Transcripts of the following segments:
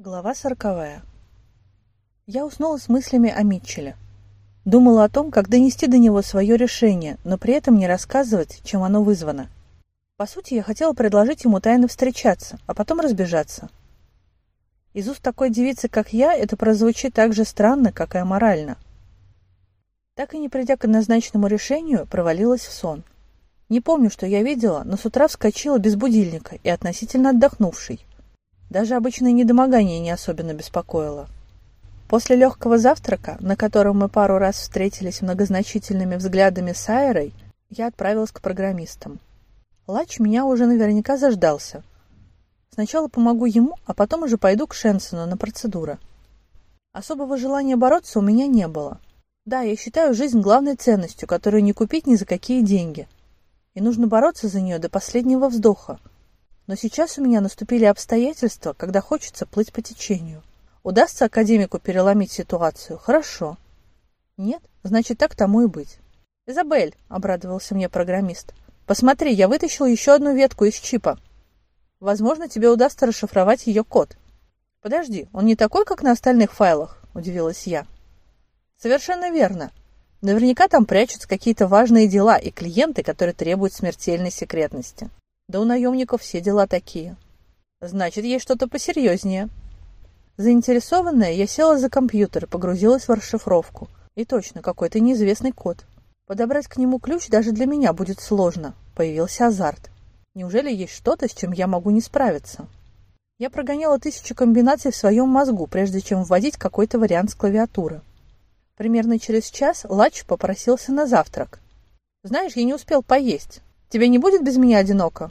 Глава сороковая. Я уснула с мыслями о Митчеле. Думала о том, как донести до него свое решение, но при этом не рассказывать, чем оно вызвано. По сути, я хотела предложить ему тайно встречаться, а потом разбежаться. Из уст такой девицы, как я, это прозвучит так же странно, как и аморально. Так и не придя к однозначному решению, провалилась в сон. Не помню, что я видела, но с утра вскочила без будильника и относительно отдохнувшей. Даже обычное недомогание не особенно беспокоило. После легкого завтрака, на котором мы пару раз встретились многозначительными взглядами с Айрой, я отправилась к программистам. Лач меня уже наверняка заждался. Сначала помогу ему, а потом уже пойду к Шенсону на процедуры. Особого желания бороться у меня не было. Да, я считаю жизнь главной ценностью, которую не купить ни за какие деньги. И нужно бороться за нее до последнего вздоха – но сейчас у меня наступили обстоятельства, когда хочется плыть по течению. Удастся академику переломить ситуацию? Хорошо. Нет? Значит, так тому и быть. «Изабель», — обрадовался мне программист, — «посмотри, я вытащил еще одну ветку из чипа. Возможно, тебе удастся расшифровать ее код». «Подожди, он не такой, как на остальных файлах?» — удивилась я. «Совершенно верно. Наверняка там прячутся какие-то важные дела и клиенты, которые требуют смертельной секретности. Да у наемников все дела такие. Значит, есть что-то посерьезнее. Заинтересованная, я села за компьютер и погрузилась в расшифровку. И точно, какой-то неизвестный код. Подобрать к нему ключ даже для меня будет сложно. Появился азарт. Неужели есть что-то, с чем я могу не справиться? Я прогоняла тысячу комбинаций в своем мозгу, прежде чем вводить какой-то вариант с клавиатуры. Примерно через час Лач попросился на завтрак. «Знаешь, я не успел поесть. Тебе не будет без меня одиноко?»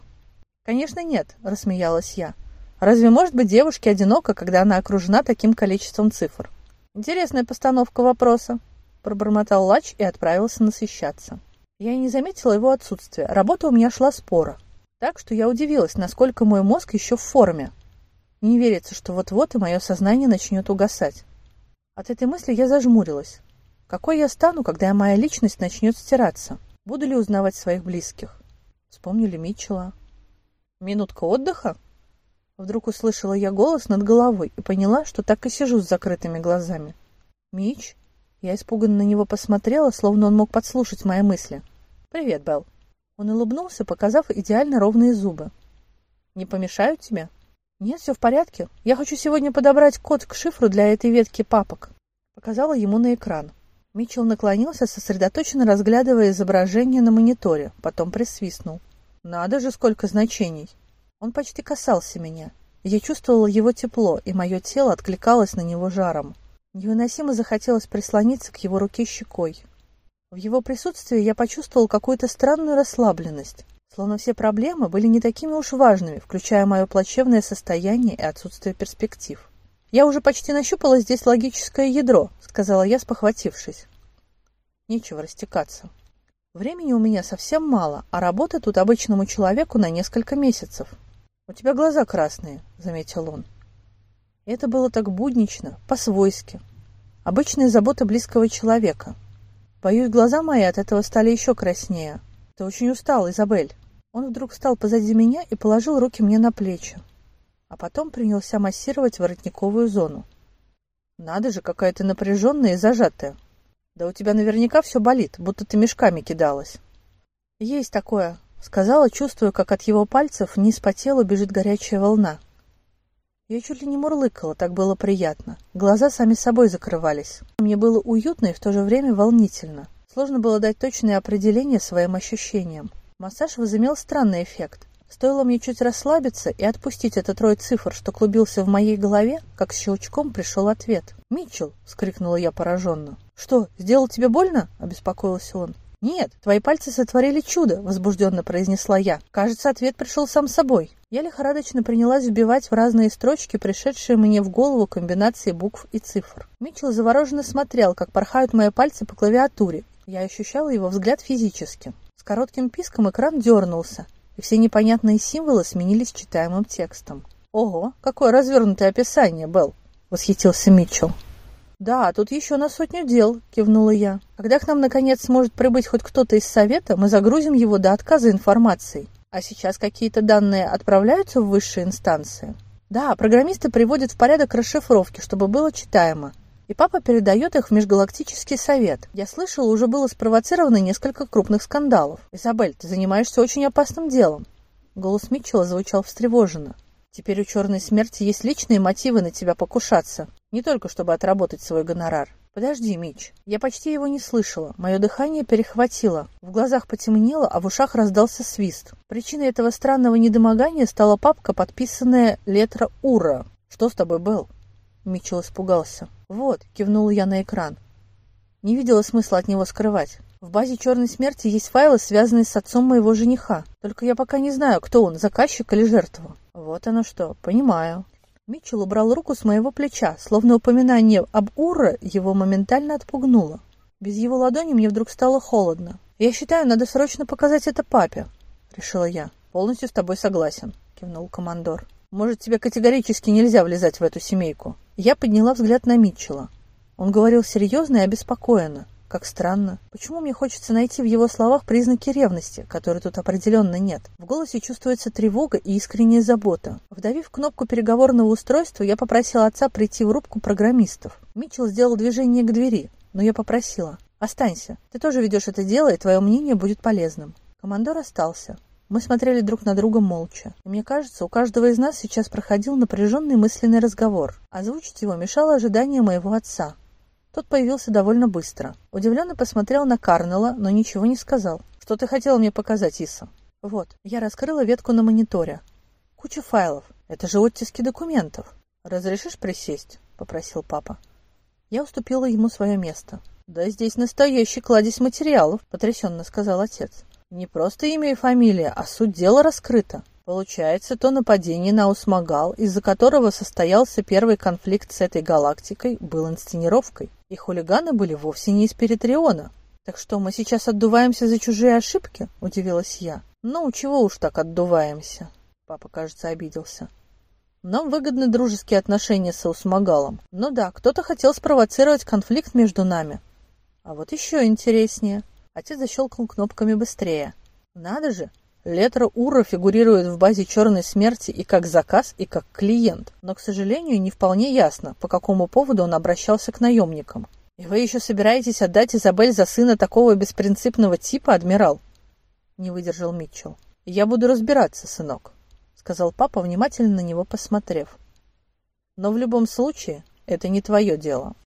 «Конечно нет», – рассмеялась я. «Разве может быть девушке одиноко, когда она окружена таким количеством цифр?» «Интересная постановка вопроса», – пробормотал Лач и отправился насыщаться. Я и не заметила его отсутствия. Работа у меня шла спора. Так что я удивилась, насколько мой мозг еще в форме. Не верится, что вот-вот и мое сознание начнет угасать. От этой мысли я зажмурилась. Какой я стану, когда моя личность начнет стираться? Буду ли узнавать своих близких? Вспомнили Митчелла. Минутка отдыха? Вдруг услышала я голос над головой и поняла, что так и сижу с закрытыми глазами. «Мич?» Я испуганно на него посмотрела, словно он мог подслушать мои мысли. «Привет, Белл». Он улыбнулся, показав идеально ровные зубы. «Не помешаю тебе?» «Нет, все в порядке. Я хочу сегодня подобрать код к шифру для этой ветки папок». Показала ему на экран. Митчелл наклонился, сосредоточенно разглядывая изображение на мониторе, потом присвистнул. Надо же, сколько значений. Он почти касался меня. Я чувствовала его тепло, и мое тело откликалось на него жаром. Невыносимо захотелось прислониться к его руке щекой. В его присутствии я почувствовал какую-то странную расслабленность, словно все проблемы были не такими уж важными, включая мое плачевное состояние и отсутствие перспектив. «Я уже почти нащупала здесь логическое ядро», — сказала я, спохватившись. Нечего растекаться. Времени у меня совсем мало, а работы тут обычному человеку на несколько месяцев. У тебя глаза красные, заметил он. Это было так буднично, по-свойски. Обычная забота близкого человека. Боюсь, глаза мои от этого стали еще краснее. Ты очень устал, Изабель. Он вдруг встал позади меня и положил руки мне на плечи. А потом принялся массировать воротниковую зону. Надо же, какая ты напряженная и зажатая. Да у тебя наверняка все болит, будто ты мешками кидалась. Есть такое, сказала, чувствуя, как от его пальцев вниз по телу бежит горячая волна. Я чуть ли не мурлыкала, так было приятно. Глаза сами собой закрывались. Мне было уютно и в то же время волнительно. Сложно было дать точное определение своим ощущениям. Массаж возымел странный эффект. Стоило мне чуть расслабиться и отпустить этот рой цифр, что клубился в моей голове, как щелчком пришел ответ. «Митчелл!» — скрикнула я пораженно. «Что, сделал тебе больно?» — обеспокоился он. «Нет, твои пальцы сотворили чудо», — возбужденно произнесла я. «Кажется, ответ пришел сам собой». Я лихорадочно принялась вбивать в разные строчки пришедшие мне в голову комбинации букв и цифр. Митчелл завороженно смотрел, как порхают мои пальцы по клавиатуре. Я ощущала его взгляд физически. С коротким писком экран дернулся, и все непонятные символы сменились читаемым текстом. «Ого, какое развернутое описание, Белл!» — восхитился Митчелл. «Да, тут еще на сотню дел», — кивнула я. «Когда к нам, наконец, сможет прибыть хоть кто-то из совета, мы загрузим его до отказа информацией. А сейчас какие-то данные отправляются в высшие инстанции?» Да, программисты приводят в порядок расшифровки, чтобы было читаемо. И папа передает их в Межгалактический совет. Я слышала, уже было спровоцировано несколько крупных скандалов. Изабель, ты занимаешься очень опасным делом. Голос Митчелла звучал встревоженно. Теперь у Черной Смерти есть личные мотивы на тебя покушаться. Не только чтобы отработать свой гонорар. «Подожди, Мич. Я почти его не слышала. Мое дыхание перехватило. В глазах потемнело, а в ушах раздался свист. Причиной этого странного недомогания стала папка, подписанная летра Ура. Что с тобой, был? Митчелл испугался. «Вот», — кивнула я на экран. Не видела смысла от него скрывать. В базе «Черной смерти» есть файлы, связанные с отцом моего жениха. Только я пока не знаю, кто он, заказчик или жертва. Вот оно что, понимаю. Митчелл убрал руку с моего плеча, словно упоминание об Ура его моментально отпугнуло. Без его ладони мне вдруг стало холодно. «Я считаю, надо срочно показать это папе», — решила я. «Полностью с тобой согласен», — кивнул командор. «Может, тебе категорически нельзя влезать в эту семейку?» Я подняла взгляд на Митчелла. Он говорил серьезно и обеспокоенно. Как странно. Почему мне хочется найти в его словах признаки ревности, которой тут определенно нет? В голосе чувствуется тревога и искренняя забота. Вдавив кнопку переговорного устройства, я попросила отца прийти в рубку программистов. Митчелл сделал движение к двери, но я попросила. «Останься. Ты тоже ведешь это дело, и твое мнение будет полезным». Командор остался. Мы смотрели друг на друга молча. И мне кажется, у каждого из нас сейчас проходил напряженный мысленный разговор. Озвучить его мешало ожидание моего отца. Тот появился довольно быстро. Удивленно посмотрел на Карнелла, но ничего не сказал. «Что ты хотела мне показать, Иса?» «Вот, я раскрыла ветку на мониторе. Куча файлов. Это же оттиски документов. Разрешишь присесть?» – попросил папа. Я уступила ему свое место. «Да здесь настоящий кладезь материалов», – потрясенно сказал отец. «Не просто имя и фамилия, а суть дела раскрыта. Получается, то нападение на Усмагал, из-за которого состоялся первый конфликт с этой галактикой, был инсценировкой. И хулиганы были вовсе не из Перетриона. «Так что, мы сейчас отдуваемся за чужие ошибки?» – удивилась я. «Ну, чего уж так отдуваемся?» Папа, кажется, обиделся. Нам выгодны дружеские отношения с Усмагалом. Ну да, кто-то хотел спровоцировать конфликт между нами. А вот еще интереснее. Отец защелкнул кнопками быстрее. Надо же, Летра Ура фигурирует в базе Черной Смерти и как заказ, и как клиент, но, к сожалению, не вполне ясно, по какому поводу он обращался к наемникам. «И вы еще собираетесь отдать Изабель за сына такого беспринципного типа, адмирал?» Не выдержал Митчелл. «Я буду разбираться, сынок», — сказал папа, внимательно на него посмотрев. «Но в любом случае это не твое дело».